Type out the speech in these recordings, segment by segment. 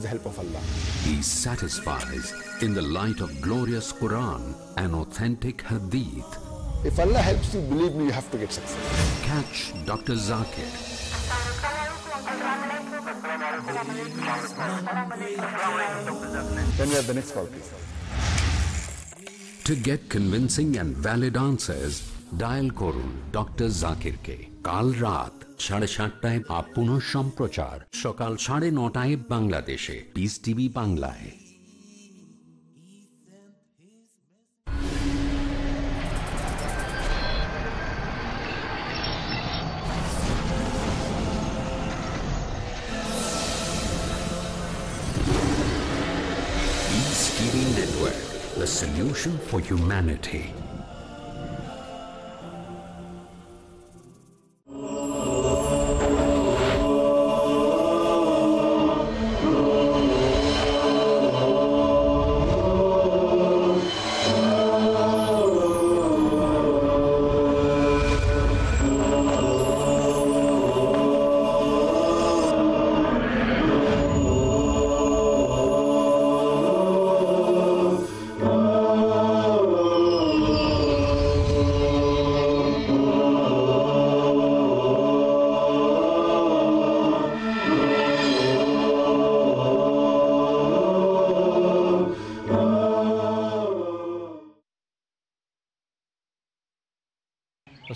the help of Allah. He satisfies in the light of glorious Quran and authentic Hadith. If Allah helps you, believe me, you have to get success. Catch Dr. Zakir. Then we have the next call, please. To get convincing and valid answers, dial Korun Dr. Zakir K. কাল রাত সাড়ে সাতটায় up পুনঃ সম্প্রচার। সকাল সাড়ে নটায় বাংলাদেশে। পিস টিভি বাংলায়। Network, the solution for humanity.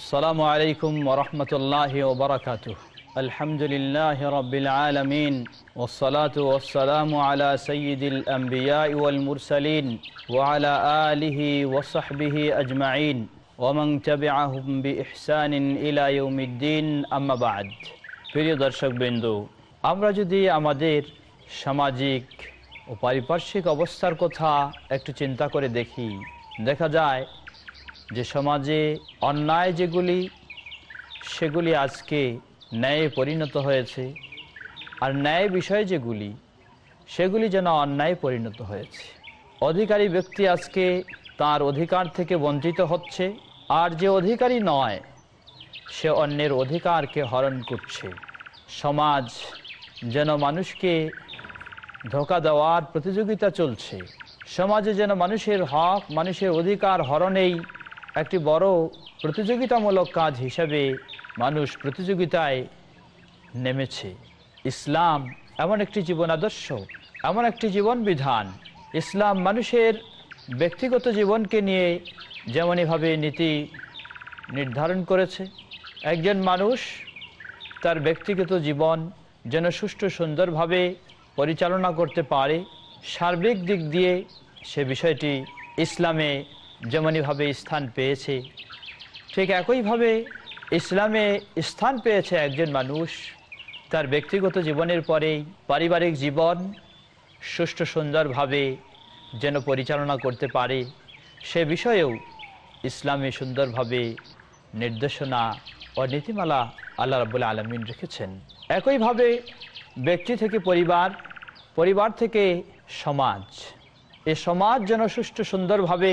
আসসালামু আলাইকুম ওরহমতুল্লাহ ওবরাকাত আলহামদুলিল্লাহ রবিল আলমিন ওসলাত ওসালাম আলা সঈদুল আম্বিয়া ওয়াল মুরসালিন ওয়ালা আলিহি ওসাহবিহি আজমাইন। ওমং তবিআহম বি ইহসানিন ইলায়ুমিদ্দিন আম্মাবাদ প্রিয় দর্শকবৃন্দ, আমরা যদি আমাদের সামাজিক ও পারিপার্শ্বিক অবস্থার কথা একটু চিন্তা করে দেখি, দেখা যায় যে সমাজে অন্যায় যেগুলি, সেগুলি আজকে ন্যায়ে পরিণত হয়েছে। আর ন্যায় বিষয় যেগুলি, সেগুলি যেন অন্যায় পরিণত হয়েছে। অধিকারী ব্যক্তি আজকে তার অধিকার থেকে বঞ্চিত হচ্ছে, আর যে অধিকারী নয়, সে অন্যের অধিকারকে হরণ করছে। সমাজ যেন মানুষকে ধোকা দেওয়ার প্রতিযোগিতা চলছে। সমাজে যেন মানুষের হক, মানুষের অধিকার হরণেই একটি বড় প্রতিযোগিতামূলক কাজ হিসাবে মানুষ প্রতিযোগিতায় নেমেছে। ইসলাম এমন একটি জীবন আদর্শ, এমন একটি জীবন বিধান। ইসলাম মানুষের ব্যক্তিগত জীবনকে নিয়ে যেমনইভাবে নীতি নির্ধারণ করেছে, একজন মানুষ তার ব্যক্তিগত জীবন যেন সুষ্ঠু সুন্দরভাবে পরিচালনা করতে পারে, সার্বিক দিক দিয়ে সে বিষয়টি ইসলামে যেমনইভাবে স্থান পেয়েছে, ঠিক একইভাবে ইসলামে স্থান পেয়েছে একজন মানুষ। তার ব্যক্তিগত জীবনের পরেই পারিবারিক জীবন সুষ্ঠু সুন্দরভাবে যেন পরিচালনা করতে পারে, সে বিষয়েও ইসলামে সুন্দরভাবে নির্দেশনা ও নীতিমালা আল্লাহ রাবুল্লাহ আলমিন রেখেছেন। একইভাবে ব্যক্তি থেকে পরিবার পরিবার থেকে সমাজ, এ সমাজ যেন সুষ্ঠু সুন্দরভাবে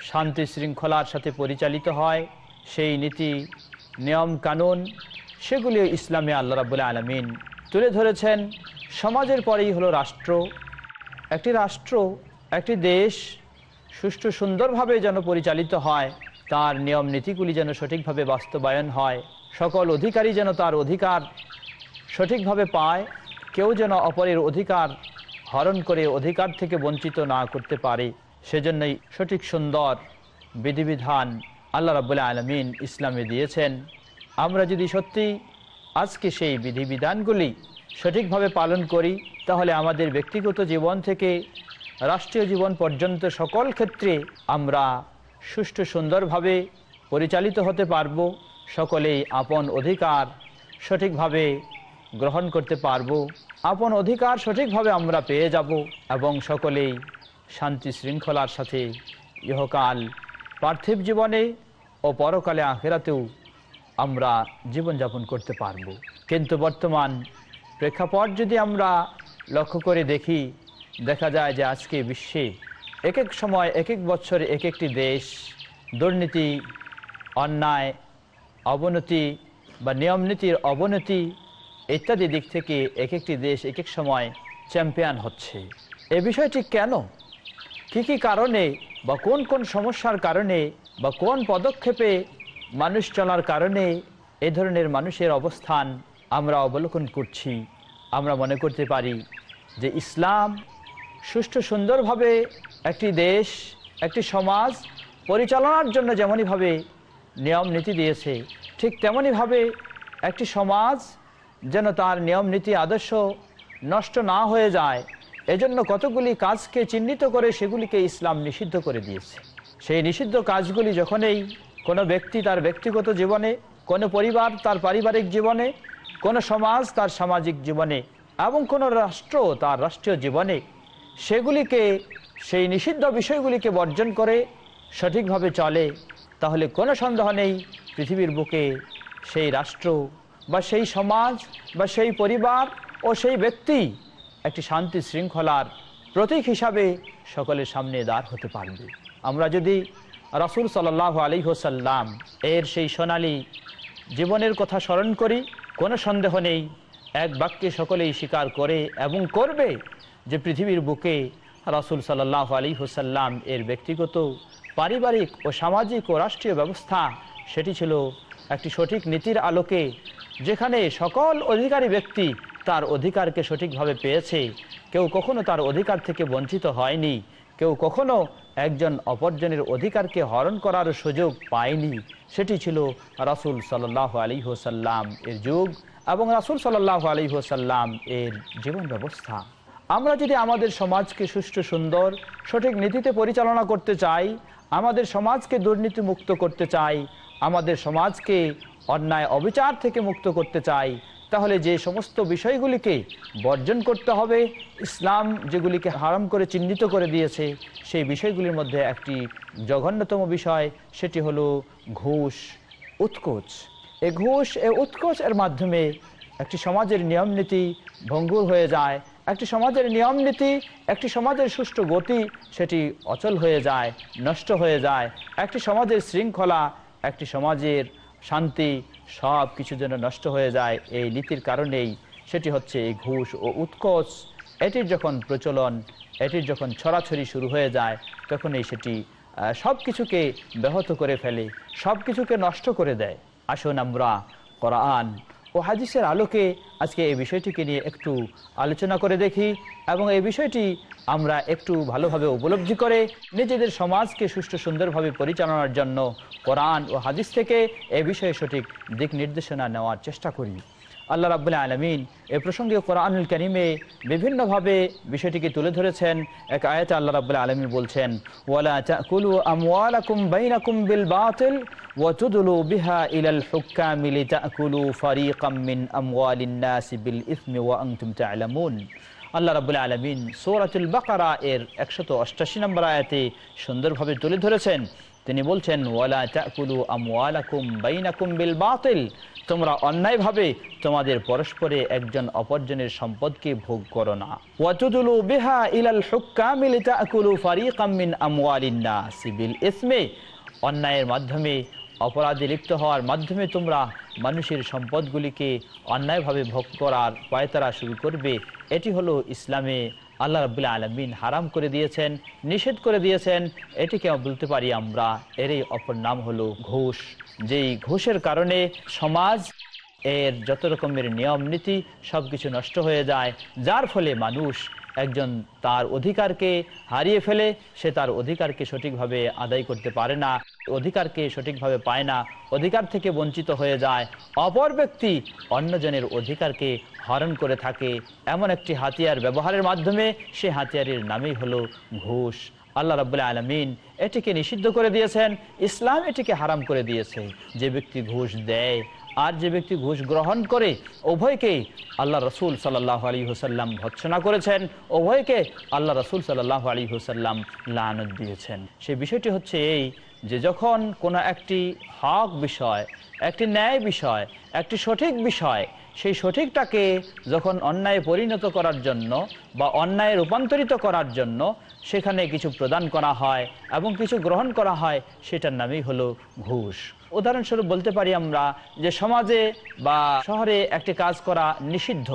শান্তি শৃঙ্খলার সাথে পরিচালিত হয়, সেই নীতি, নিয়ম কানুন, সেগুলি ইসলামে আল্লাহ রাবুল্লাহ আলমিন তুলে ধরেছেন। সমাজের পরেই হলো রাষ্ট্র। একটি রাষ্ট্র, একটি দেশ সুষ্ঠু সুন্দরভাবে যেন পরিচালিত হয়, তার নিয়ম নীতিগুলি যেন সঠিকভাবে বাস্তবায়ন হয়। সকল অধিকারী যেন তার অধিকার সঠিকভাবে পায়, কেউ যেন অপরের অধিকার হরণ করে অধিকার থেকে বঞ্চিত না করতে পারে। সেজন্যই সঠিক সুন্দর বিধিবিধান আল্লাহ রাবুল্লাহ আলমিন ইসলামে দিয়েছেন। আমরা যদি সত্যি আজকে সেই বিধিবিধানগুলি সঠিকভাবে পালন করি, তাহলে আমাদের ব্যক্তিগত জীবন থেকে রাষ্ট্রীয় জীবন পর্যন্ত সকল ক্ষেত্রে আমরা সুষ্ঠু সুন্দরভাবে পরিচালিত হতে পারব, সকলেই আপন অধিকার সঠিকভাবে গ্রহণ করতে পারব, আপন অধিকার সঠিকভাবে আমরা পেয়ে যাব এবং সকলেই শান্তি শৃঙ্খলার সাথে ইহকাল, পার্থিব জীবনে ও পরকালে আখেরাতেও আমরা জীবনযাপন করতে পারব। কিন্তু বর্তমান প্রেক্ষাপট যদি আমরা লক্ষ্য করে দেখি, দেখা যায় যে আজকে বিশ্বে এক এক সময় এক এক বছর এক একটি দেশ দুর্নীতি, অন্যায়, অবনতি বা নিয়ম নীতির অবনতি ইত্যাদি দিক থেকে এক একটি দেশ এক এক সময় চ্যাম্পিয়ন হচ্ছে। এ বিষয়টি কেন কি কি কারণে বা কোন কোন সমস্যার কারণে বা কোন পদক্ষেপে মানুষ চলার কারণে এ ধরনের মানুষের অবস্থান আমরা অবলোকন করছি, আমরা মনে করতে পারি যে ইসলাম সুষ্ঠু সুন্দরভাবে একটি দেশ, একটি সমাজ পরিচালনার জন্য যেমনইভাবে নিয়ম নীতি দিয়েছে, ঠিক তেমনইভাবে একটি সমাজ যেন তার নিয়ম নীতি, আদর্শ নষ্ট না হয়ে যায় এজন্য কতগুলি কাজকে চিহ্নিত করে সেগুলিকে ইসলাম নিষিদ্ধ করে দিয়েছে। সেই নিষিদ্ধ কাজগুলি যখনই কোনো ব্যক্তি তার ব্যক্তিগত জীবনে, কোনো পরিবার তার পারিবারিক জীবনে, কোনো সমাজ তার সামাজিক জীবনে এবং কোনো রাষ্ট্র তার রাষ্ট্রীয় জীবনে সেগুলিকে, সেই নিষিদ্ধ বিষয়গুলিকে বর্জন করে সঠিকভাবে চলে, তাহলে কোনো সন্দেহ নেই পৃথিবীর বুকে সেই রাষ্ট্র বা সেই সমাজ বা সেই পরিবার ও সেই ব্যক্তি একটি শান্তি শৃঙ্খলার প্রতীক হিসাবে সকলের সামনে দাঁড় হতে পারবে। আমরা যদি রাসুল সাল্লাহ আলী হোসাল্লাম এর সেই সোনালি জীবনের কথা স্মরণ করি, কোনো সন্দেহ নেই, এক বাক্যে সকলেই স্বীকার করে এবং করবে যে পৃথিবীর বুকে রাসুল সাল্লাহ আলী হোসাল্লাম এর ব্যক্তিগত, পারিবারিক ও সামাজিক ও রাষ্ট্রীয় ব্যবস্থা, সেটি ছিল একটি সঠিক নীতির আলোকে, যেখানে সকল অধিকারী ব্যক্তি তার অধিকারকে সঠিকভাবে পেয়েছে। কেউ কখনো তার অধিকার থেকে বঞ্চিত হয়নি। কেউ কখনো একজন অপরজনের অধিকারকে হরণ করার সুযোগ পায়নি। সেটি ছিল রাসুল সাল্লাহ আলী হোসাল্লাম এর যুগ এবং রাসুল সাল্লাহ আলী হোসাল্লাম এর জীবন ব্যবস্থা। আমরা যদি আমাদের সমাজকে সুষ্ঠু, সুন্দর, সঠিক নীতিতে পরিচালনা করতে চাই, আমাদের সমাজকে দুর্নীতি মুক্ত করতে চাই, আমাদের সমাজকে অন্যায়, অবিচার থেকে মুক্ত করতে চাই তাহলে যে সমস্ত বিষয়গুলিকে বর্জন করতে হবে, ইসলাম যেগুলিকে হারাম করে চিহ্নিত করে দিয়েছে, সেই বিষয়গুলির মধ্যে একটি জঘন্যতম বিষয়, সেটি হলো ঘুষ, উৎকোচ। এ ঘুষ, এ উৎকোচ এর মাধ্যমে একটি সমাজের নিয়ম নীতি ভঙ্গুর হয়ে যায়, একটি সমাজের নিয়ম নীতি, একটি সমাজের সুষ্ঠু গতি, সেটি অচল হয়ে যায়, নষ্ট হয়ে যায়। একটি সমাজের শৃঙ্খলা, একটি সমাজের শান্তি সব কিছু যেন নষ্ট হয়ে যায় এই নীতির কারণেই, সেটি হচ্ছে এই ঘুষ ও উৎকোচ। এটির যখন প্রচলন, এটির যখন ছড়াছড়ি শুরু হয়ে যায়, তখনই সেটি সব কিছুকে ব্যাহত করে ফেলে, সব কিছুকে নষ্ট করে দেয়। আসুন আমরা কোরআন ও হাদিসের আলোকে আজকে এই বিষয়টিকে নিয়ে একটু আলোচনা করে দেখি এবং এই বিষয়টি আমরা একটু ভালোভাবে উপলব্ধি করে নিজেদের সমাজকে সুষ্ঠু সুন্দরভাবে পরিচালনার জন্য কোরআন ও হাদিস থেকে এ বিষয়ে সঠিক দিক নির্দেশনা নেওয়ার চেষ্টা করি। আল্লাহ রাবুল্লাহ আলমিন এ প্রসঙ্গে কোরআনুল করিমে বিভিন্নভাবে বিষয়টিকে তুলে ধরেছেন। এক আয়াতে আল্লাহ রাবুল্লাহ আলমী বলছেন, ওয়ালা তাকুলু আমওয়ালাকুম বাইনাকুম বিল বাতিল ওয়া তুদলু বিহা ইলাল হুক্কামি লিতাকুলু ফারিকাম মিন আমওয়ালিন নাসি বিল ইসমি ওয়া আনতুম তা'লামুন আল্লাহ রাবুল্লাহ আলমিন সৌরাতুল বাকারা এর একশত অষ্টাশি নম্বর আয়াতে সুন্দরভাবে তুলে ধরেছেন। তিনি বলছেন, ওয়ালা তাকুলু আমওয়ালাকুম বাইনাকুম বিল বাতিল। তোমরা অন্যায়ভাবে তোমাদের পরস্পরে একজন অপরজনের সম্পদকে ভোগ করো না। ইলাল অন্যায়ের মাধ্যমে, অপরাধে লিপ্ত হওয়ার মাধ্যমে তোমরা মানুষের সম্পদগুলিকে অন্যায়ভাবে ভোগ করার পায়তারা শুরু করবে। এটি হলো ইসলামে আল্লাহ রাবুল্লাহ আলমিন হারাম করে দিয়েছেন, নিষেধ করে দিয়েছেন। এটিকে বলতে পারি আমরা, এরই অপর নাম হলো ঘোষ। যেই ঘোষের কারণে সমাজ এর যত রকমের নিয়ম নীতি সব কিছু নষ্ট হয়ে যায়, যার ফলে মানুষ একজন তার অধিকারকে হারিয়ে ফেলে, সে তার অধিকারকে সঠিকভাবে আদায় করতে পারে না, অধিকারকে সঠিকভাবে পায় না, অধিকার থেকে বঞ্চিত হয়ে যায়। অপর ব্যক্তি অন্যজনের অধিকারকে হরণ করে থাকে। এমন একটি হাতিয়ার ব্যবহারের মাধ্যমে সে হাতিয়ারের নামই হলো ঘুষ। আল্লাহ রাবুল্লাহ আলমিন এটিকে নিষিদ্ধ করে দিয়েছেন, ইসলাম এটিকে হারাম করে দিয়েছে। যে ব্যক্তি ঘুষ দেয় আর যে ব্যক্তি ঘুষ গ্রহণ করে, উভয়কে আল্লাহ রসুল সাল্লাহ আলী হুসাল্লাম ভৎসনা করেছেন, উভয়কে আল্লাহ রসুল সাল্লাহ আলী হুসাল্লাম লানত দিয়েছেন। সেই বিষয়টি হচ্ছে এই যে যখন কোনো একটি হক বিষয়, একটি ন্যায় বিষয়, একটি সঠিক বিষয় সেই সঠিকটাকে যখন অন্যায় পরিণত করার জন্য বা অন্যায় রূপান্তরিত করার জন্য সেখানে কিছু প্রদান করা হয় এবং কিছু গ্রহণ করা হয়, সেটার নামই হলো ঘুষ। উদাহরণস্বরূপ বলতে পারি আমরা যে সমাজে বা শহরে একটি কাজ করা নিষিদ্ধ,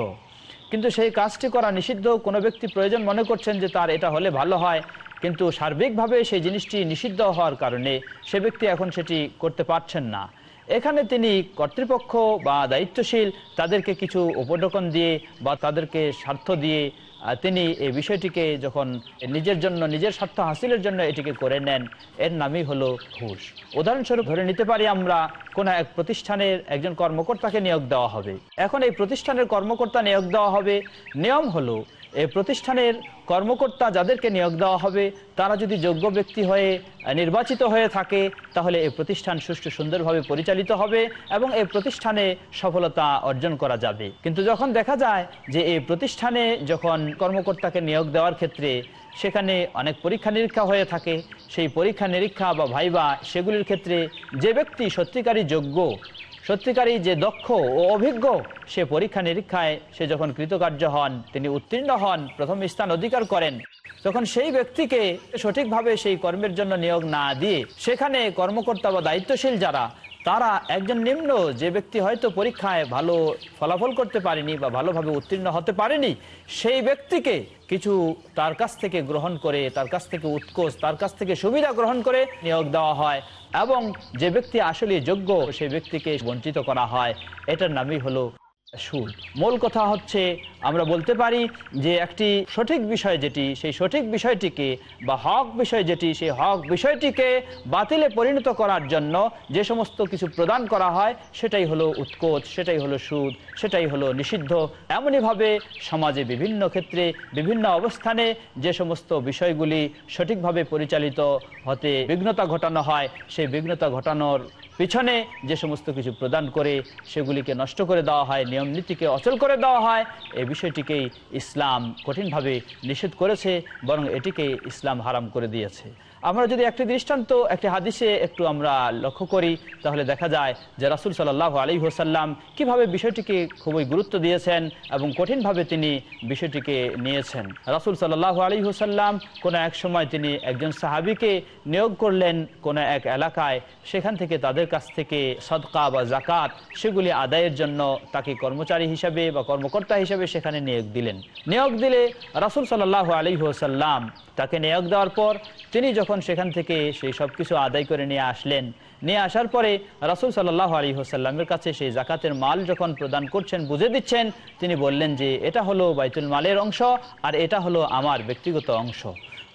কিন্তু সেই কাজটি করা নিষিদ্ধ কোনো ব্যক্তি প্রয়োজন মনে করছেন যে তার এটা হলে ভালো হয়, কিন্তু সার্বিকভাবে সেই জিনিসটি নিষিদ্ধ হওয়ার কারণে সে ব্যক্তি এখন সেটি করতে পারছেন না। এখানে তিনি কর্তৃপক্ষ বা দায়িত্বশীল, তাদেরকে কিছু উপঢকন দিয়ে বা তাদেরকে স্বার্থ দিয়ে তিনি এই বিষয়টিকে যখন নিজের জন্য, নিজের স্বার্থ হাসিলের জন্য এটিকে করে নেন, এর নামই হলো ঘুষ। উদাহরণস্বরূপ ধরে নিতে পারি আমরা, কোনো এক প্রতিষ্ঠানের একজন কর্মকর্তাকে নিয়োগ দেওয়া হবে। এখন এই প্রতিষ্ঠানের কর্মকর্তা নিয়োগ দেওয়া হবে, নিয়ম হলো এই প্রতিষ্ঠানের কর্মকর্তা যাদেরকে নিয়োগ দেওয়া হবে, তারা যদি যোগ্য ব্যক্তি হয়ে নির্বাচিত হয়ে থাকে, তাহলে এই প্রতিষ্ঠান সুষ্ঠু সুন্দরভাবে পরিচালিত হবে এবং এই প্রতিষ্ঠানে সফলতা অর্জন করা যাবে। কিন্তু যখন দেখা যায় যে এই প্রতিষ্ঠানে যখন কর্মকর্তাকে নিয়োগ দেওয়ার ক্ষেত্রে সেখানে অনেক পরীক্ষা নিরীক্ষা হয়ে থাকে, সেই পরীক্ষা নিরীক্ষা বা ভাইবা সেগুলির ক্ষেত্রে যে ব্যক্তি সত্যিকারী যোগ্য সত্যিকারই যে দক্ষ ও অভিজ্ঞ সে পরীক্ষা নিরীক্ষায় সে যখন কৃতকার্য হন, তিনি উত্তীর্ণ হন, প্রথম স্থান অধিকার করেন। তখন সেই ব্যক্তিকে সঠিকভাবে সেই কর্মের জন্য নিয়োগ না দিয়ে সেখানে কর্মকর্তা বা দায়িত্বশীল যারা তারা একজন নিম্ন, যে ব্যক্তি হয়তো পরীক্ষায় ভালো ফলাফল করতে পারেনি বা ভালোভাবে উত্তীর্ণ হতে পারেনি, সেই ব্যক্তিকে কিছু তার কাছ থেকে গ্রহণ করে, তার কাছ থেকে উৎকোষ, তার কাছ থেকে সুবিধা গ্রহণ করে নিয়োগ দেওয়া হয় এবং যে ব্যক্তি আসলে যোগ্য, সেই ব্যক্তিকে বঞ্চিত করা হয়। এটার নামই হলো সুদ মূল কথা হচ্ছে, আমরা বলতে পারি যে একটি সঠিক বিষয় যেটি, সেই সঠিক বিষয়টিকে বা হক বিষয় যেটি, সেই হক বিষয়টিকে বাতিলে পরিণত করার জন্য যে সমস্ত কিছু প্রদান করা হয়, সেটাই হলো উৎকোচ, সেটাই হলো সুদ, সেটাই হলো নিষিদ্ধ। এমনইভাবে সমাজে বিভিন্ন ক্ষেত্রে, বিভিন্ন অবস্থানে যে সমস্ত বিষয়গুলি সঠিকভাবে পরিচালিত হতে বিঘ্নতা ঘটানো হয়, সেই বিঘ্নতা ঘটানোর পিছনে যে সমস্ত কিছু প্রদান করে সেগুলিকে নষ্ট করে দেওয়া হয়, নিয়ম নীতিকে অচল করে দেওয়া হয় এই বিষয়টিকেই ইসলাম কঠিনভাবে নিষেধ করেছে, বরং এটিকে ইসলাম হারাম করে দিয়েছে। আমরা যদি একটি দৃষ্টান্ত, একটি হাদিসে একটু আমরা লক্ষ্য করি, তাহলে দেখা যায় যে রাসুল সাল্লাহ আলী হোসাল্লাম কীভাবে বিষয়টিকে খুবই গুরুত্ব দিয়েছেন এবং কঠিনভাবে তিনি বিষয়টিকে নিয়েছেন। রাসুল সাল্লাহ আলী হোসাল্লাম কোনো এক সময় তিনি একজন সাহাবিকে নিয়োগ করলেন কোনো এক এলাকায়, সেখান থেকে তাদের কাছ থেকে সদকা বা জাকাত সেগুলি আদায়ের জন্য তাকে কর্মচারী হিসাবে বা কর্মকর্তা হিসাবে সেখানে নিয়োগ দিলেন। নিয়োগ দিলে রাসুল সাল্লাহ আলী হোসাল্লাম তাকে নিয়োগ দেওয়ার পর তিনি যখন সেখান থেকে সেই সব কিছু আদায় করে নিয়ে আসলেন, নিয়ে আসার পরে রাসুল সাল্লাহ আলী হোসাল্লামের কাছে সেই জাকাতের মাল যখন প্রদান করছেন, বুঝে দিচ্ছেন, তিনি বললেন যে এটা হলো বাইতুল মালের অংশ আর এটা হলো আমার ব্যক্তিগত অংশ।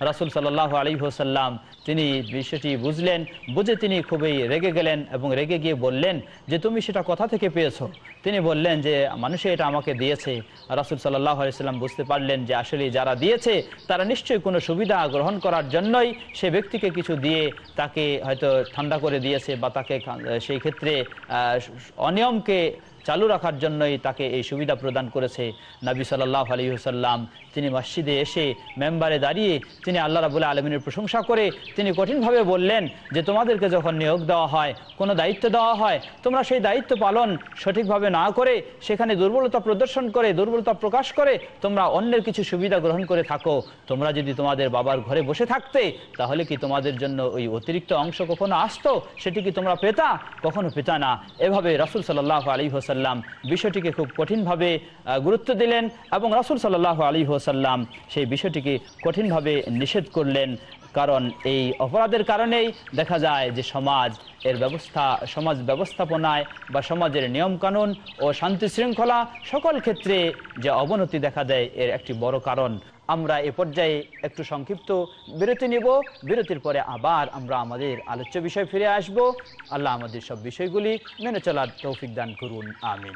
রাসুল সাল্লাহ আলী হোসাল্লাম তিনি বিষয়টি বুঝলেন, বুঝে তিনি খুবই রেগে গেলেন এবং রেগে গিয়ে বললেন যে, তুমি সেটা কোথা থেকে পেয়েছ? তিনি বললেন যে, মানুষে এটা আমাকে দিয়েছে। রাসুল সাল্লাহ আলাইসাল্লাম বুঝতে পারলেন যে, আসলে যারা দিয়েছে, তারা নিশ্চয়ই কোনো সুবিধা গ্রহণ করার জন্যই সে ব্যক্তিকে কিছু দিয়ে তাকে হয়তো ঠান্ডা করে দিয়েছে বা তাকে সেই ক্ষেত্রে অনিয়মকে চালু রাখার জন্যই তাকে এই সুবিধা প্রদান করেছে নবী সাল্লাহ আলী হুসাল্লাম তিনি মসজিদে এসে মেম্বারে দাঁড়িয়ে তিনি আল্লাহ রাবুল আলমিনের প্রশংসা করে তিনি কঠিনভাবে বললেন যে, তোমাদেরকে যখন নিয়োগ দেওয়া হয়, কোনো দায়িত্ব দেওয়া হয়, তোমরা সেই দায়িত্ব পালন সঠিকভাবে না করে সেখানে দুর্বলতা প্রদর্শন করে, দুর্বলতা প্রকাশ করে তোমরা অন্যের কিছু সুবিধা গ্রহণ করে থাকো। তোমরা যদি তোমাদের বাবার ঘরে বসে থাকতে, তাহলে কি তোমাদের জন্য ওই অতিরিক্ত অংশ কখনো আসতো? সেটি কি তোমরা পেতা? কখনো পেতা না। এভাবে রাসুল সাল্লাহ আলী হোসাল্লাম বিষয়টিকে খুব কঠিনভাবে গুরুত্ব দিলেন এবং রাসুল সাল্লাহ আলী হোসাল্লাম সেই বিষয়টিকে কঠিনভাবে নিষেধ করলেন। কারণ এই অপরাধের কারণেই দেখা যায় যে সমাজ এর ব্যবস্থা, সমাজ ব্যবস্থাপনায় বা সমাজের নিয়মকানুন ও শান্তি শৃঙ্খলা সকল ক্ষেত্রে যে অবনতি দেখা দেয় এর একটি বড় কারণ। আমরা এ পর্যায়ে একটু সংক্ষিপ্ত বিরতি নিব। বিরতির পরে আবার আমরা আমাদের আলোচ্য বিষয় ফিরে আসব। আল্লাহ আমাদের সব বিষয়গুলি মেনে চলার তৌফিক দান করুন, আমিন।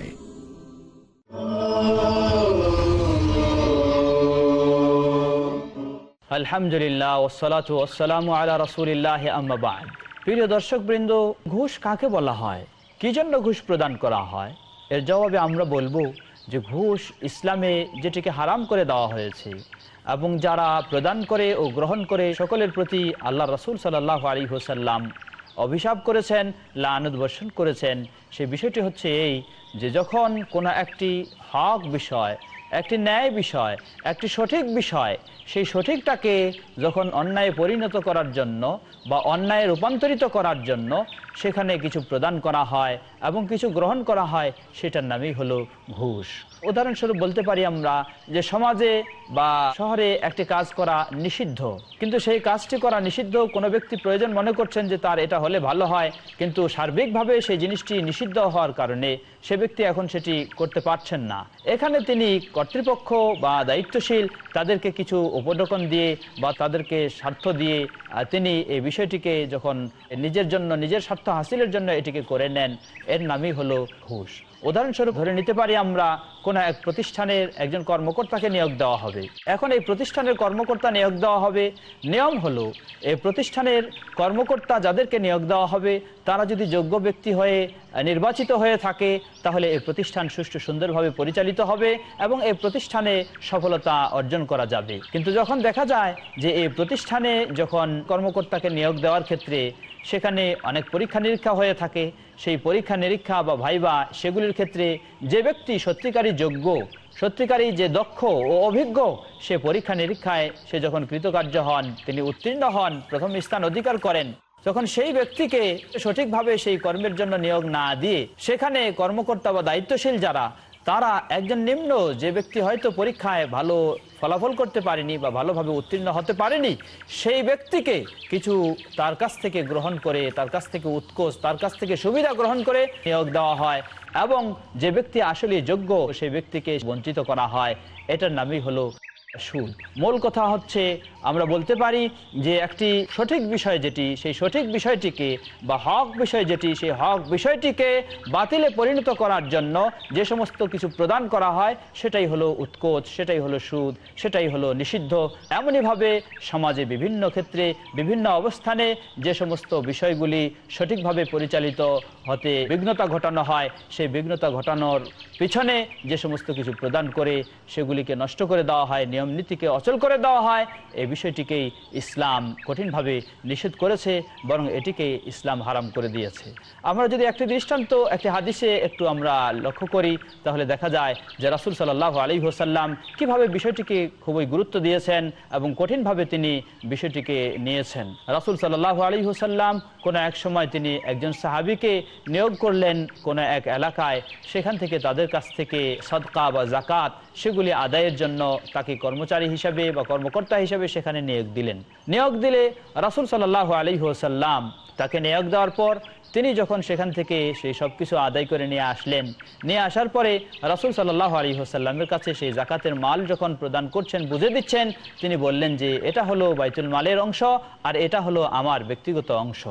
আলহামদুলিল্লাহ ওসালাত ওসালাম আলা রসুলিল্লাহ আম্মাবাদ প্রিয় দর্শকবৃন্দ, ঘুষ কাকে বলা হয়? কি জন্য ঘুষ প্রদান করা হয়? এর জবাবে আমরা বলব যে ঘুষ ইসলামে যেটিকে হারাম করে দেওয়া হয়েছে এবং যারা প্রদান করে ও গ্রহণ করে সকলের প্রতি আল্লাহ রসুল সাল্লাহ আলী হোসাল্লাম অভিশাপ করেছেন, লানত বর্ষণ করেছেন সেই বিষয়টি হচ্ছে এই যে যখন কোনো একটি হক বিষয় একটি ন্যায় বিষয়, একটি সঠিক বিষয়। সেই সঠিকটাকে যখন অন্যায় পরিণত করার জন্য বা অন্যায় রূপান্তরিত করার জন্য সেখানে কিছু প্রদান করা হয় এবং কিছু গ্রহণ করা হয়, সেটার নামই হলো ঘুষ। উদাহরণস্বরূপ বলতে পারি আমরা যে সমাজে বা শহরে একটি কাজ করা নিষিদ্ধ। কিন্তু সেই কাজটি করা নিষিদ্ধ কোনো ব্যক্তি প্রয়োজন মনে করছেন যে তার এটা হলে ভালো হয়, কিন্তু সার্বিকভাবে সেই জিনিসটি নিষিদ্ধ হওয়ার কারণে সে ব্যক্তি এখন সেটি করতে পারছেন না। এখানে তিনি কর্তৃপক্ষ বা দায়িত্বশীল, তাদেরকে কিছু উপঢকন দিয়ে বা তাদেরকে স্বার্থ দিয়ে তিনি এই বিষয়টিকে যখন নিজের জন্য, নিজের স্বার্থ হাসিলের জন্য এটিকে করে নেন, এর নামই হলো ঘুষ উদাহরণস্বরূপ ধরে নিতে পারি আমরা কোন এক প্রতিষ্ঠানের একজন কর্মকর্তাকে নিয়োগ দেওয়া হবে। এখন এই প্রতিষ্ঠানের কর্মকর্তা নিয়োগ দেওয়া হবে, নিয়ম হলো এই প্রতিষ্ঠানের কর্মকর্তা যাদেরকে নিয়োগ দেওয়া হবে, তারা যদি যোগ্য ব্যক্তি হয়ে নির্বাচিত হয়ে থাকে, তাহলে এই প্রতিষ্ঠান সুষ্ঠু সুন্দরভাবে পরিচালিত হবে এবং এই প্রতিষ্ঠানে সফলতা অর্জন করা যাবে। কিন্তু যখন দেখা যায় যে এই প্রতিষ্ঠানে যখন কর্মকর্তাকে নিয়োগ দেওয়ার ক্ষেত্রে সেখানে অনেক পরীক্ষা নিরীক্ষা হয়ে থাকে। সেই পরীক্ষা নিরীক্ষা বা ভাইবা সেগুলির ক্ষেত্রে যে ব্যক্তি সত্যিকারী যোগ্য সত্যিকারী যে দক্ষ ও অভিজ্ঞ, সে পরীক্ষা নিরীক্ষায় সে যখন কৃতকার্য হন, তিনি উত্তীর্ণ হন, প্রথম স্থান অধিকার করেন। তখন সেই ব্যক্তিকে সঠিকভাবে সেই কর্মের জন্য নিয়োগ না দিয়ে সেখানে কর্মকর্তা বা দায়িত্বশীল যারা তারা একজন নিম্ন, যে ব্যক্তি হয়তো পরীক্ষায় ভালো ফলাফল করতে পারেনি বা ভালোভাবে উত্তীর্ণ হতে পারেনি, সেই ব্যক্তিকে কিছু তার কাছ থেকে গ্রহণ করে, তার কাছ থেকে উৎকোষ, তার কাছ থেকে সুবিধা গ্রহণ করে নিয়োগ দেওয়া হয় এবং যে ব্যক্তি আসলে যোগ্য, সেই ব্যক্তিকে বঞ্চিত করা হয়। এটার নামই হলো সুদ। মূল কথা হচ্ছে, আমরা বলতে পারি যে একটি সঠিক বিষয় যেটি, সেই সঠিক বিষয়টিকে বা হক বিষয় যেটি, সেই হক বিষয়টিকে বাতিলে পরিণত করার জন্য যে সমস্ত কিছু প্রদান করা হয়, সেটাই হলো উৎকোচ, সেটাই হলো সুদ, সেটাই হলো নিষিদ্ধ। এমনইভাবে সমাজে বিভিন্ন ক্ষেত্রে, বিভিন্ন অবস্থানে যে সমস্ত বিষয়গুলি সঠিকভাবে পরিচালিত হতে বিঘ্নতা ঘটানো হয়, সেই বিঘ্নতা ঘটানোর পিছনে যে সমস্ত কিছু প্রদান করে, সেগুলিকে নষ্ট করে দেওয়া হয় নিয়ম নীতিকে অচল করে দেওয়া হয় এই বিষয়টিকেই ইসলাম কঠিনভাবে নিষেধ করেছে, বরং এটিকে ইসলাম হারাম করে দিয়েছে। আমরা যদি একটি দৃষ্টান্ত, একটি হাদিসে একটু আমরা লক্ষ্য করি, তাহলে দেখা যায় যে রাসুল সাল্লাহ আলী হোসাল্লাম কীভাবে বিষয়টিকে খুবই গুরুত্ব দিয়েছেন এবং কঠিনভাবে তিনি বিষয়টিকে নিয়েছেন। রাসুল সাল্লাহ আলী হোসাল্লাম কোনো এক সময় তিনি একজন সাহাবিকে নিয়োগ করলেন কোনো এক এলাকায়, সেখান থেকে তাদের কাছ থেকে সদকা বা জাকাত সেগুলি আদায়ের জন্য তাকে কর্মচারী হিসাবে বা কর্মকর্তা হিসাবে সেখানে নিয়োগ দিলেন। নিয়োগ দিলে রাসুল সাল্লাহ আলী তাকে নিয়োগ দেওয়ার পর তিনি যখন সেখান থেকে সেই সব কিছু আদায় করে নিয়ে আসলেন, নিয়ে আসার পরে রাসুল সাল্লাহ আলী হোসাল্লামের কাছে সেই জাকাতের মাল যখন প্রদান করছেন, বুঝে দিচ্ছেন, তিনি বললেন যে এটা হলো বাইতুল মালের অংশ আর এটা হলো আমার ব্যক্তিগত অংশ।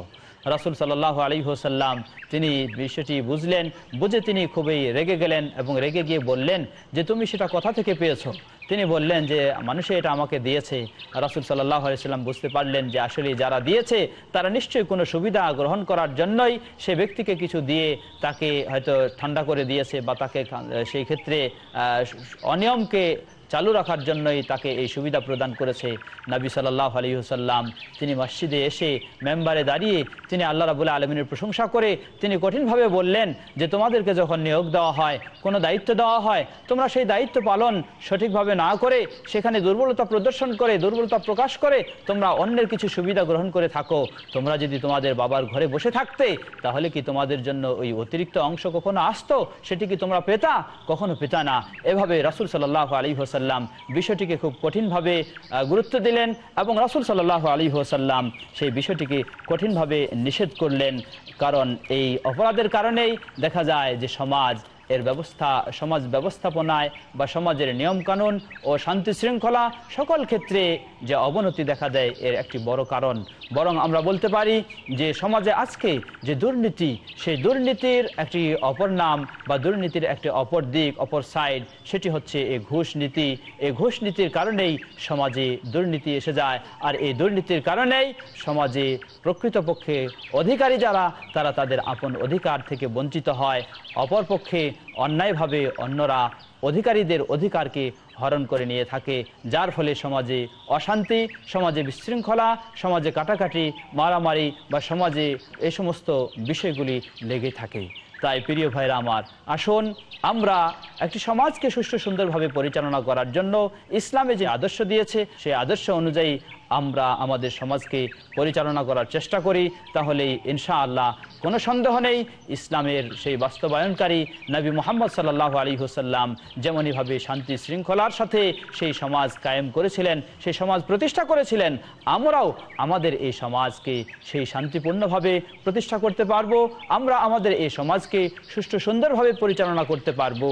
রাসুল সাল্লাহ আলী হোসাল্লাম তিনি বিষয়টি বুঝলেন, বুঝে তিনি খুবই রেগে গেলেন এবং রেগে গিয়ে বললেন যে, তুমি সেটা কোথা থেকে পেয়েছ। তিনি বললেন যে, মানুষে এটা আমাকে দিয়েছে। রাসুল সাল্লাহ আলাইসাল্লাম বুঝতে পারলেন যে আসলে যারা দিয়েছে, তারা নিশ্চয়ই কোনো সুবিধা গ্রহণ করার জন্যই সে ব্যক্তিকে কিছু দিয়ে তাকে হয়তো ঠান্ডা করে দিয়েছে বা তাকে সেই ক্ষেত্রে অনিয়মকে চালু রাখার জন্যই তাকে এই সুবিধা প্রদান করেছে নবী সাল্লাহ আলী হুসাল্লাম তিনি মসজিদে এসে মেম্বারে দাঁড়িয়ে তিনি আল্লাহ রাবুল্লাহ আলমিনের প্রশংসা করে তিনি কঠিনভাবে বললেন যে, তোমাদেরকে যখন নিয়োগ দেওয়া হয়, কোনো দায়িত্ব দেওয়া হয়, তোমরা সেই দায়িত্ব পালন সঠিকভাবে না করে সেখানে দুর্বলতা প্রদর্শন করে, দুর্বলতা প্রকাশ করে তোমরা অন্যের কিছু সুবিধা গ্রহণ করে থাকো। তোমরা যদি তোমাদের বাবার ঘরে বসে থাকতে, তাহলে কি তোমাদের জন্য ওই অতিরিক্ত অংশ কখনো আসতো? সেটি কি তোমরা পেতা? কখনো পেতা না। এভাবে রাসুল সাল্লাহ আলী সাল্লাম বিষয়টিকে খুব কঠিনভাবে গুরুত্ব দিলেন এবং রাসুল সাল্লাহ আলী হোসাল্লাম সেই বিষয়টিকে কঠিনভাবে নিষেধ করলেন। কারণ এই অপরাধের কারণেই দেখা যায় যে সমাজ এর ব্যবস্থা সমাজ ব্যবস্থাপনায় বা সমাজের নিয়মকানুন ও শান্তি শৃঙ্খলা সকল ক্ষেত্রে যে অবনতি দেখা দেয় এর একটি বড় কারণ। বরং আমরা বলতে পারি যে সমাজে আজকে যে দুর্নীতি, সেই দুর্নীতির একটি অপর নাম বা দুর্নীতির একটি অপর দিক, অপর সাইড, সেটি হচ্ছে এই ঘুষ নীতি এই ঘুষ নীতির কারণেই সমাজে দুর্নীতি এসে যায়। আর এই দুর্নীতির কারণেই সমাজে প্রকৃতপক্ষে অধিকারী যারা, তারা তাদের আপন অধিকার থেকে বঞ্চিত হয়। অপরপক্ষে অন্যায়ভাবে অন্যরা অধিকারীদের অধিকারকে হরণ করে নিয়ে থাকে, যার ফলে সমাজে অশান্তি, সমাজে বিশৃঙ্খলা, সমাজে কাটাকাটি, মারামারি বা সমাজে এ সমস্ত বিষয়গুলি লেগে থাকে। তাই প্রিয় ভাইরা আমার, আসুন আমরা একটি সমাজকে সুষ্ঠু সুন্দরভাবে পরিচালনা করার জন্য ইসলামে যে আদর্শ দিয়েছে, সেই আদর্শ অনুযায়ী আমরা আমাদের সমাজকে পরিচালনা করার চেষ্টা করি তাহলে ইনশাআল্লাহ কোনো সন্দেহ নেই, ইসলামের সেই বাস্তবায়নকারী নবী মোহাম্মদ সাল্লাহ আলী হুসাল্লাম যেমনইভাবে শান্তি শৃঙ্খলার সাথে সেই সমাজ কায়েম করেছিলেন, সেই সমাজ প্রতিষ্ঠা করেছিলেন, আমরাও আমাদের এই সমাজকে সেই শান্তিপূর্ণভাবে প্রতিষ্ঠা করতে পারব, আমরা আমাদের এই সমাজকে সুষ্ঠু সুন্দরভাবে পরিচালনা করতে পারব,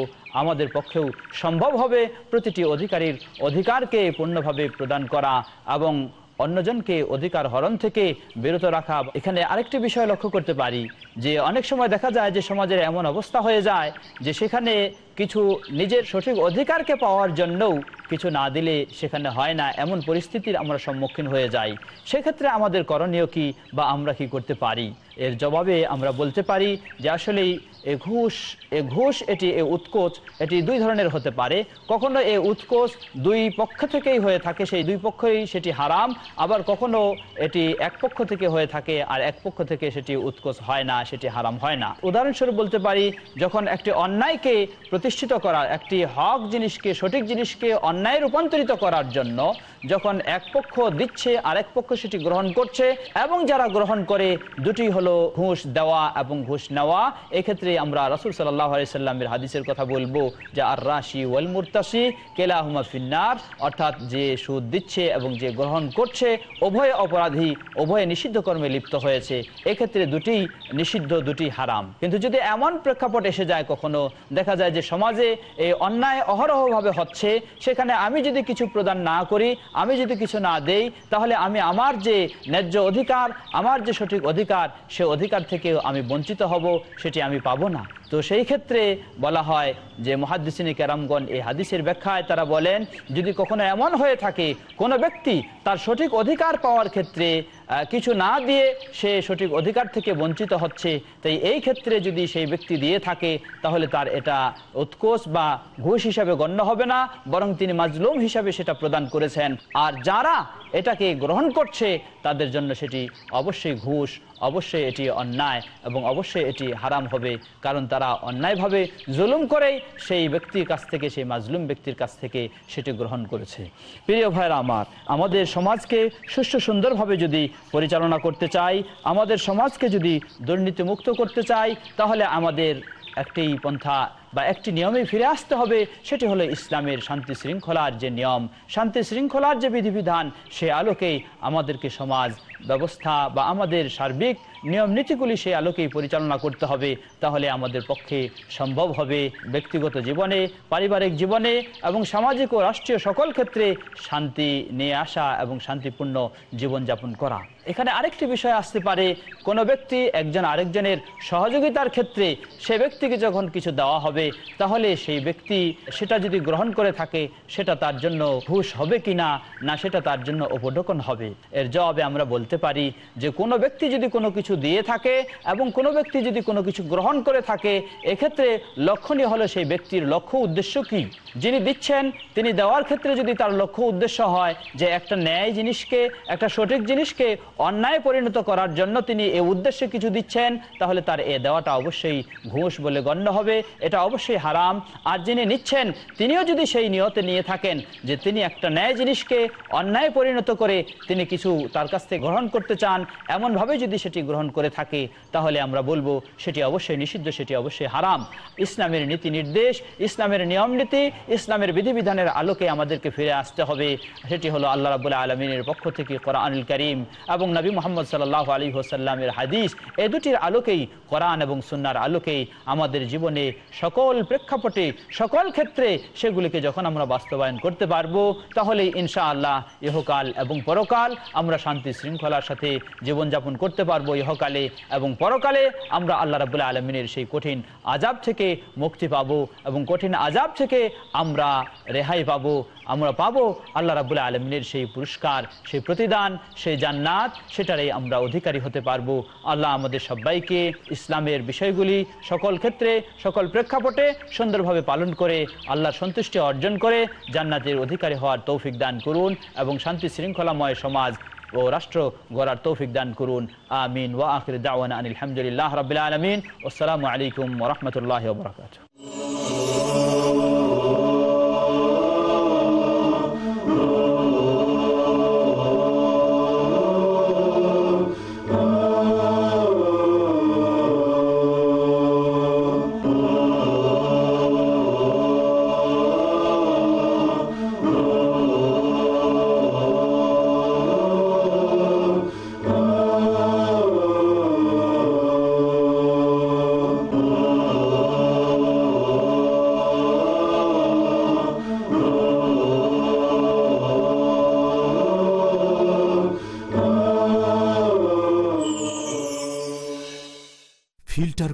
আমাদের পক্ষেও সম্ভব হবে প্রতিটি অধিকারীর অধিকারকে পূর্ণভাবে প্রদান করা এবং অন্যজনকে অধিকার হরণ থেকে বিরত রাখা। এখানে আরেকটি বিষয় লক্ষ্য করতে পারি, যে অনেক সময় দেখা যায় যে সমাজের এমন অবস্থা হয়ে যায় যে সেখানে কিছু নিজের সঠিক অধিকারকে পাওয়ার জন্যও কিছু না দিলে সেখানে হয় না, এমন পরিস্থিতির আমরা সম্মুখীন হয়ে যাই। সেক্ষেত্রে আমাদের করণীয় কি বা আমরা কি করতে পারি? এর জবাবে আমরা বলতে পারি যে আসলেই এ ঘুষ এ ঘুষ, এটি এ উৎকোচ, এটি দুই ধরনের হতে পারে। কখনো এ উৎকোচ দুই পক্ষ থেকেই হয়ে থাকে, সেই দুই পক্ষই সেটি হারাম। আবার কখনো এটি এক পক্ষ থেকে হয়ে থাকে আর এক পক্ষ থেকে সেটি উৎকোচ হয় না, সেটি হারাম হয় না। উদাহরণস্বরূপ বলতে পারি, যখন একটি অন্যায়কে প্রতিষ্ঠিত করার, একটি হক জিনিসকে, সঠিক জিনিসকে অন্যায় রূপান্তরিত করার জন্য যখন এক পক্ষ দিচ্ছে আর এক পক্ষ সেটি গ্রহণ করছে এবং যারা গ্রহণ করে, দুটি হলো ঘুষ দেওয়া এবং ঘুষ নেওয়া। এক্ষেত্রে আমরা রাসুল সাল্লাহ আলাইসাল্লামের হাদিসের কথা বলব যে আর রাশি ওয়াল মুরতাসি কেলা হুমা ফিন্নার অর্থাৎ যে সুদ দিচ্ছে এবং যে গ্রহণ করছে, উভয় অপরাধী, উভয় নিষিদ্ধ কর্মে লিপ্ত হয়েছে। এক্ষেত্রে দুটি নিষিদ্ধ, দুটি হারাম। কিন্তু যদি এমন প্রেক্ষাপট এসে যায় কখনো, দেখা যায় যে সমাজে এই অন্যায় অহরহভাবে হচ্ছে, সেখানে আমি যদি কিছু প্রদান না করি, আমি যদি কিছু না দেই, তাহলে আমি আমার যে ন্যায্য অধিকার, আমার যে সঠিক অধিকার, সে অধিকার থেকে আমি বঞ্চিত হব, সেটি আমি পাবো না। তো সেই ক্ষেত্রে বলা হয় যে মহাদিসিনী কেরামগণ এই হাদিসের ব্যাখ্যায় তারা বলেন, যদি কখনো এমন হয়ে থাকে, কোনো ব্যক্তি তার সঠিক অধিকার পাওয়ার ক্ষেত্রে কিছু না দিয়ে সে সঠিক অধিকার থেকে বঞ্চিত হচ্ছে। তাই এই ক্ষেত্রে যদি সেই ব্যক্তি দিয়ে থাকে, তাহলে তার এটা উৎকোষ বা ঘুষ হিসাবে গণ্য হবে না, বরং তিনি মাজলুম হিসাবে সেটা প্রদান করেছেন। আর যারা এটাকে গ্রহণ করছে, তাদের জন্য সেটি অবশ্যই ঘুষ অবশ্যই এটি অন্যায় এবং অবশ্যই এটি হারাম হবে, কারণ তারা অন্যায়ভাবে জুলুম করেই সেই ব্যক্তির কাছ থেকে, সেই মাজলুম ব্যক্তির কাছ থেকে সেটি গ্রহণ করেছে। প্রিয় ভাইরা আমার, আমাদের সমাজকে সুষ্ঠু সুন্দরভাবে যদি পরিচালনা করতে চাই, আমাদের সমাজকে যদি দুর্নীতিমুক্ত করতে চাই, তাহলে আমাদের একটি পন্থা বা একটি নিয়মে ফিরে আসতে হবে, সেটি হলো ইসলামের শান্তি শৃঙ্খলার যে নিয়ম। শান্তি শৃঙ্খলার যে বিধিবিধান, সে আলোকেই আমাদেরকে সমাজ ব্যবস্থা বা আমাদের সার্বিক নিয়ম নীতিগুলি সেই আলোকেই পরিচালনা করতে হবে। তাহলে আমাদের পক্ষে সম্ভব হবে ব্যক্তিগত জীবনে, পারিবারিক জীবনে এবং সামাজিক ও রাষ্ট্রীয় সকল ক্ষেত্রে শান্তি নিয়ে আসা এবং শান্তিপূর্ণ জীবনযাপন করা। এখানে আরেকটি বিষয় আসতে পারে, কোনো ব্যক্তি একজন আরেকজনের সহযোগিতার ক্ষেত্রে সে ব্যক্তিকে যখন কিছু দেওয়া হবে, তাহলে সেই ব্যক্তি সেটা যদি গ্রহণ করে থাকে, সেটা তার জন্য ঘুষ হবে কি না না সেটা তার জন্য উপঢকন হবে। এর জবাবে আমরা বলতে পারি যে কোনো ব্যক্তি যদি কোনো কিছু দিয়ে থাকে এবং কোনো ব্যক্তি যদি কোনো কিছু গ্রহণ করে থাকে, এক্ষেত্রে লক্ষণীয় হলো সেই ব্যক্তির লক্ষ্য উদ্দেশ্য কি? যিনি দিচ্ছেন, তিনি দেওয়ার ক্ষেত্রে যদি তার লক্ষ্য উদ্দেশ্য হয় যে একটা ন্যায় জিনিসকে, একটা সঠিক জিনিসকে অন্যায় পরিণত করার জন্য তিনি এ উদ্দেশ্যে কিছু দিচ্ছেন, তাহলে তার এ দেওয়াটা অবশ্যই ঘুষ বলে গণ্য হবে, এটা অবশ্যই হারাম। আর যিনি নিচ্ছেন, তিনিও যদি সেই নিয়তে নিয়ে থাকেন যে তিনি একটা ন্যায় জিনিসকে অন্যায় পরিণত করে তিনি কিছু তার কাছ থেকে গ্রহণ করতে চান, এমনভাবে যদি সেটি গ্রহণ করে থাকে, তাহলে আমরা বলব সেটি অবশ্যই নিষিদ্ধ, সেটি অবশ্যই হারাম। ইসলামের নীতি নির্দেশ, ইসলামের নিয়ম নীতি ইসলামের বিধিবিধানের আলোকে আমাদেরকে ফিরে আসতে হবে। সেটি হলো আল্লাহ রাবুল্লাহ আলমিনের পক্ষ থেকে কোরআনুল করিম এবং নবী মোহাম্মদ সাল্লাহ আলী হোসাল্লামের হাদিস। এ দুটির আলোকেই কোরআন এবং সুন্নার আলোকেই আমাদের জীবনে সকল প্রেক্ষাপটে, সকল ক্ষেত্রে সেগুলিকে যখন আমরা বাস্তবায়ন করতে পারব তাহলে ইনশা আল্লাহ ইহকাল এবং পরকাল আমরা শান্তি শৃঙ্খলার সাথে জীবনযাপন করতে পারব ইহকালে এবং পরকালে আমরা আল্লাহ রাবুল্লাহ আলমিনের সেই কঠিন আজাব থেকে মুক্তি পাবো এবং কঠিন আজাব থেকে আমরা রেহাই পাবো, আমরা পাবো আল্লাহ রাবুল্লাহ আলমিনের সেই পুরস্কার, সেই প্রতিদান, সেই জান্নাত, সেটারই আমরা অধিকারী হতে পারব। আল্লাহ আমাদের সবাইকে ইসলামের বিষয়গুলি সকল ক্ষেত্রে, সকল প্রেক্ষাপটে সুন্দরভাবে পালন করে, আল্লাহর সন্তুষ্টি অর্জন করে জান্নাতের অধিকারী হওয়ার তৌফিক দান করুন এবং শান্তি শৃঙ্খলাময় সমাজ ও রাষ্ট্র গড়ার তৌফিক দান করুন। আমিন। ওয়া আখির দাওয়ানা আনিল হামদুলিল্লাহ আলামিন। আসসালামু আলাইকুম ওয়া রাহমাতুল্লাহি ওয়া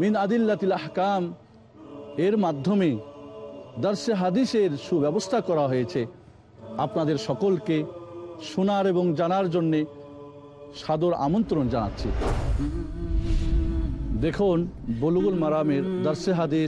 মিন আদিল্লাতিল আহকাম। এর মাধ্যমে দর্শে হাদিসের সুব্যবস্থা করা হয়েছে। আপনাদের সকলকে শোনার এবং জানার জন্যে সাদর আমন্ত্রণ জানাচ্ছি। দেখুন, বলুগুল মারামের দর্শে হাদিস